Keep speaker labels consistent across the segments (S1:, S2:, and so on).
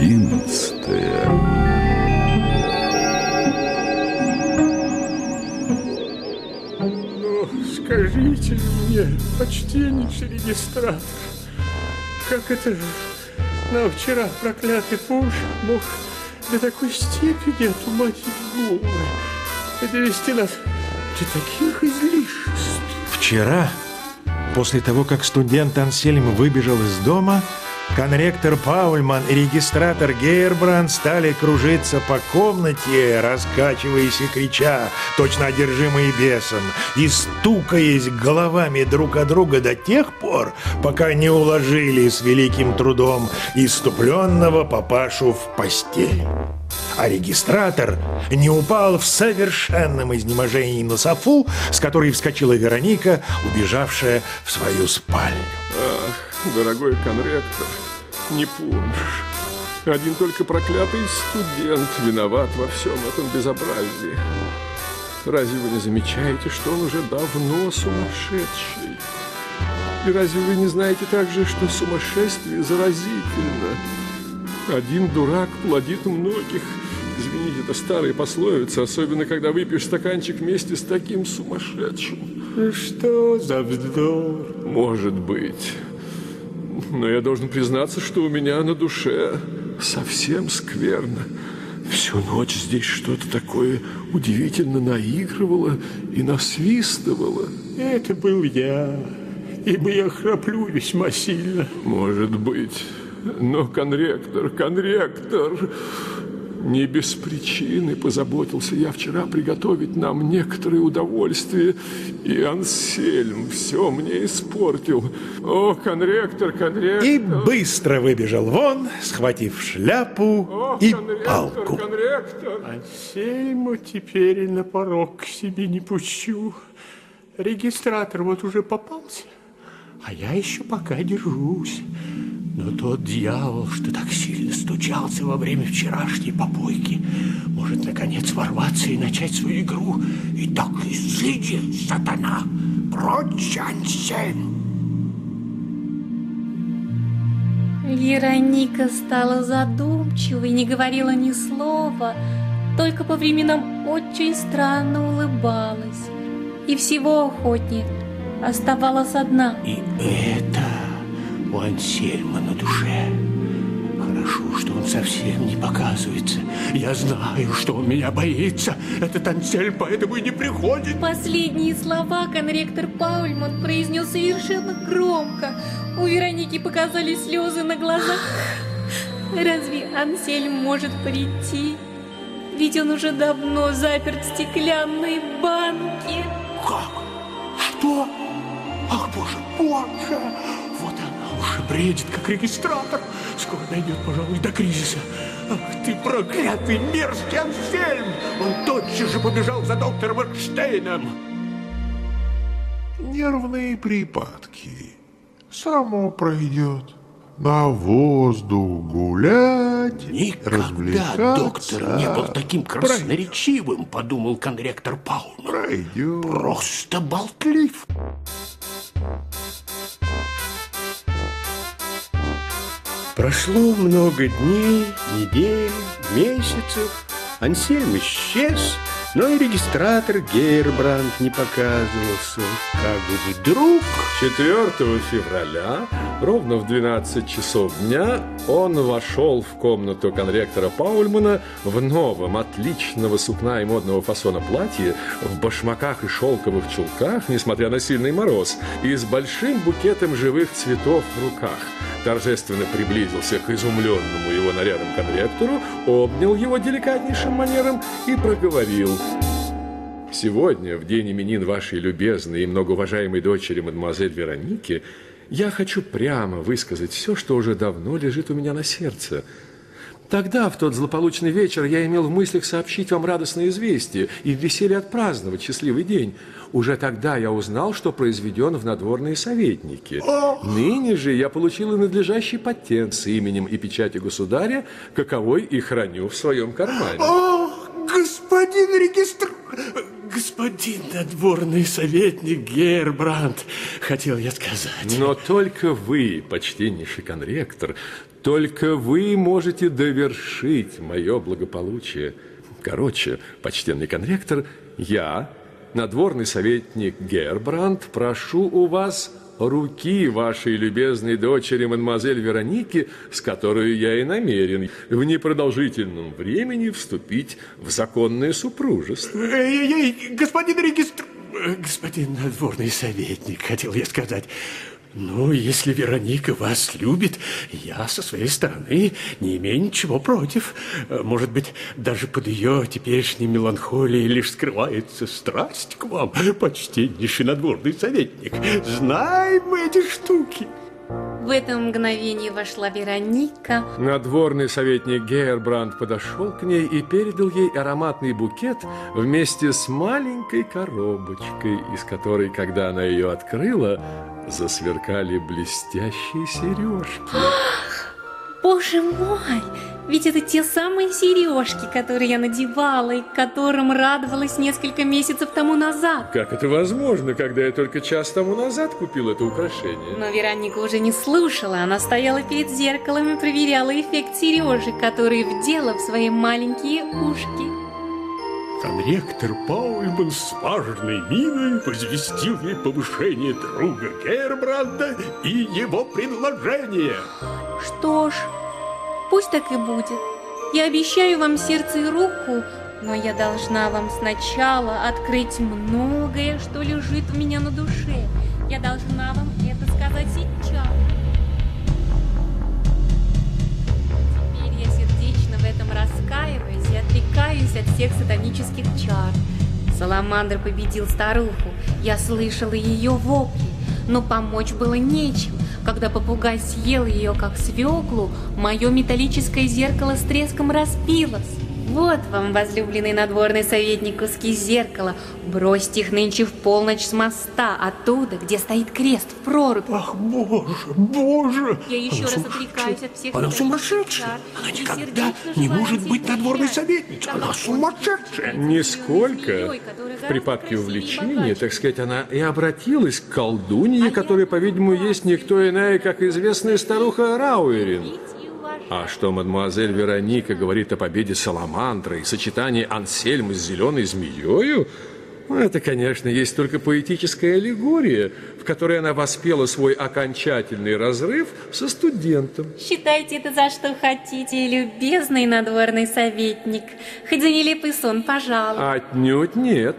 S1: одиннадцатая.
S2: Ну, скажите мне, почтеннейший регистратор, как это нам вчера проклятый муж мог до такой степени отуманить головы и довести нас до таких излишеств?
S3: Вчера, после того, как студент Ансельм выбежал из дома, конректор Паульман и регистратор Гейербранд стали кружиться по комнате, раскачиваясь и крича, точно одержимые бесом, и стукаясь головами друг о друга до тех пор, пока не уложили с великим трудом иступленного папашу в постель. А регистратор не упал в совершенном изнеможении на софу, с которой вскочила Вероника, убежавшая в свою спальню.
S2: Ах, дорогой конректор, не помнишь. Один только проклятый студент виноват во всем этом безобразии. Разве вы не замечаете, что он уже давно сумасшедший? И разве вы не знаете также, что сумасшествие заразительно? Один дурак плодит многих. Извините, это старая пословица, особенно когда выпьешь стаканчик вместе с таким сумасшедшим.
S4: Что за вздор?
S2: Может быть. Но я должен признаться, что у меня на душе совсем скверно. Всю ночь здесь что-то такое удивительно наигрывало и насвистывало.
S4: Это был я, ибо я храплю весьма сильно.
S2: Может быть. Но конректор, конректор, не без причины позаботился я вчера приготовить нам некоторые удовольствия, и Ансельм все мне испортил. О, конректор, конректор!
S3: И быстро выбежал вон, схватив шляпу
S2: О,
S3: и
S2: конректор,
S3: палку.
S2: конректор!
S4: Ансельму теперь и на порог к себе не пущу. Регистратор вот уже попался, а я еще пока держусь. Но тот дьявол, что так сильно стучался во время вчерашней попойки, может, наконец, ворваться и начать свою игру. И так изыди, сатана, прочь, Ансельм!
S5: Вероника стала задумчивой, не говорила ни слова, только по временам очень странно улыбалась. И всего охотнее оставалась одна.
S4: И это у Ансельма на душе. Хорошо, что он совсем не показывается. Я знаю, что он меня боится. Этот Ансельм поэтому и не приходит.
S5: Последние слова конректор Паульман произнес совершенно громко. У Вероники показались слезы на глазах. Разве Ансельм может прийти? Ведь он уже давно заперт в стеклянной банке.
S4: Как? Что? Ах, боже, боже! Бредит, как регистратор. Скоро дойдет, пожалуй, до кризиса. Ах ты проклятый мерзкий Ансельм! Он тотчас же побежал за доктором Эркштейном.
S1: Нервные припадки. Само пройдет. На воздух гулять,
S4: Никогда доктор не был таким красноречивым, подумал конректор Паулман.
S1: Пройдет.
S4: Просто болтлив.
S6: Прошло много дней, недель, месяцев. Ансельм исчез, но и регистратор Гейрбранд не показывался. Как вдруг...
S2: 4 февраля, ровно в 12 часов дня, он вошел в комнату конректора Паульмана в новом, отличного сукна и модного фасона платье, в башмаках и шелковых чулках, несмотря на сильный мороз, и с большим букетом живых цветов в руках. Торжественно приблизился к изумленному его нарядом конректору, обнял его деликатнейшим манером и проговорил – Сегодня, в день именин вашей любезной и многоуважаемой дочери мадемуазель Вероники, я хочу прямо высказать все, что уже давно лежит у меня на сердце. Тогда, в тот злополучный вечер, я имел в мыслях сообщить вам радостное известие и в веселье отпраздновать счастливый день. Уже тогда я узнал, что произведен в надворные советники. Ныне же я получил и надлежащий патент с именем и печатью государя, каковой и храню в своем кармане.
S4: Господин регистр... господин надворный советник Гербранд, хотел я сказать.
S2: Но только вы, почтеннейший конректор, только вы можете довершить мое благополучие. Короче, почтенный конректор, я, надворный советник Гербранд, прошу у вас руки вашей любезной дочери, мадемуазель Вероники, с которой я и намерен в непродолжительном времени вступить в законное супружество.
S4: Эй-эй-эй, господин регистр... э, Господин надворный советник, хотел я сказать. Ну, если Вероника вас любит, я со своей стороны не имею ничего против. Э, Может быть, даже под ее теперешней меланхолией лишь скрывается страсть к вам, почтеннейший надворный советник. Знаем мы эти штуки.
S5: В это мгновение вошла Вероника.
S2: Надворный советник Гейербранд подошел к ней и передал ей ароматный букет вместе с маленькой коробочкой, из которой, когда она ее открыла, засверкали блестящие сережки.
S5: Боже мой! Ведь это те самые сережки, которые я надевала и которым радовалась несколько месяцев тому назад.
S2: Как это возможно, когда я только час тому назад купил это украшение?
S5: Но Вероника уже не слушала, она стояла перед зеркалом и проверяла эффект сережек, которые вдела в свои маленькие ушки.
S4: Конректор Паульман с важной миной возвестил ей повышение друга Гербранда и его предложение.
S5: Что ж, пусть так и будет. Я обещаю вам сердце и руку, но я должна вам сначала открыть многое, что лежит у меня на душе. Я должна вам это сказать сейчас. Отрекаюсь от всех сатанических чар. Саламандр победил старуху. Я слышала ее вопли, но помочь было нечем. Когда попугай съел ее как свеклу, мое металлическое зеркало с треском распилось. Вот вам, возлюбленный надворный советник, куски зеркала. Бросьте их нынче в полночь с моста, оттуда, где стоит крест в прорубь.
S4: Ах, боже, боже!
S5: Я еще
S4: Она
S5: раз
S4: сумасшедшая.
S5: отрекаюсь от всех
S4: Она сумасшедшая! Она никогда не может быть надворной советницей! Она сумасшедшая!
S2: Нисколько. В припадке увлечения, так сказать, она и обратилась к колдунье, которая, по-видимому, есть никто иная, как известная старуха Рауэрин. А что мадемуазель Вероника говорит о победе Саламандры и сочетании Ансельма с зеленой змеёю, ну, это, конечно, есть только поэтическая аллегория, в которой она воспела свой окончательный разрыв со студентом.
S5: Считайте это за что хотите, любезный надворный советник. Хоть за нелепый сон, пожалуй.
S2: Отнюдь нет.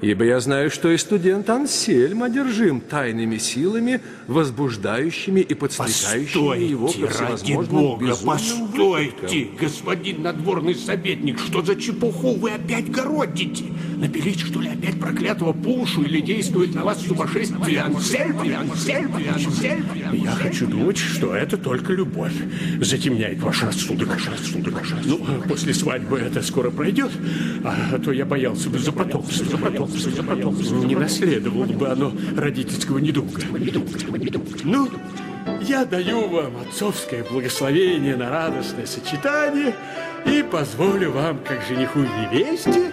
S2: Ибо я знаю, что и студент Ансельм одержим тайными силами, возбуждающими и подстрекающими его ко
S4: Постойте,
S2: всевозможным
S4: бога,
S2: безумным
S4: постойте,
S2: выходкам.
S4: господин надворный советник, что за чепуху вы опять городите? Напилить, что ли, опять проклятого пушу или действует на вас сумасшествие Ансельма? Ансельма? Ансельма? Я хочу думать, что это только любовь затемняет ваш рассудок. Ваш рассудок. Ну, после свадьбы это скоро пройдет, а то я боялся бы за потомство, за потомство. Не наследовало бы оно родительского недуга. Ну, я даю вам отцовское благословение на радостное сочетание и позволю вам, как жениху и невесте,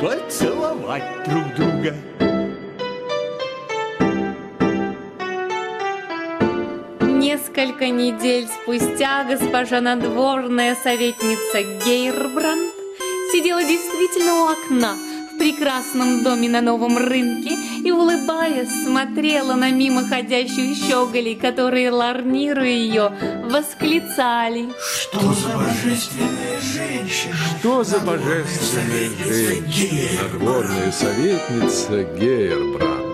S4: поцеловать друг друга.
S5: Несколько недель спустя госпожа надворная советница Гейрбранд сидела действительно у окна в прекрасном доме на новом рынке и, улыбаясь, смотрела на мимо ходящих щеголей, которые, ларнируя ее, восклицали.
S3: Что за божественная женщина?
S2: Что за божественная женщина, надворная советница Гейербранд?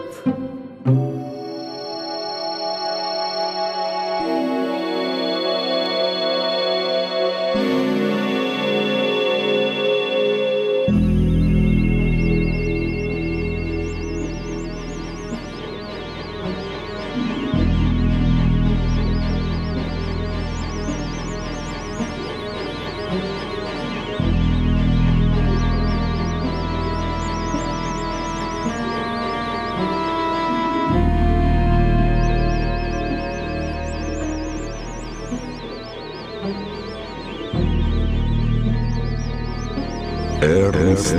S1: Эрнст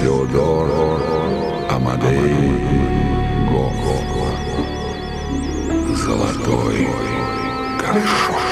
S1: Теодор Амадей Гого. Золотой горшок.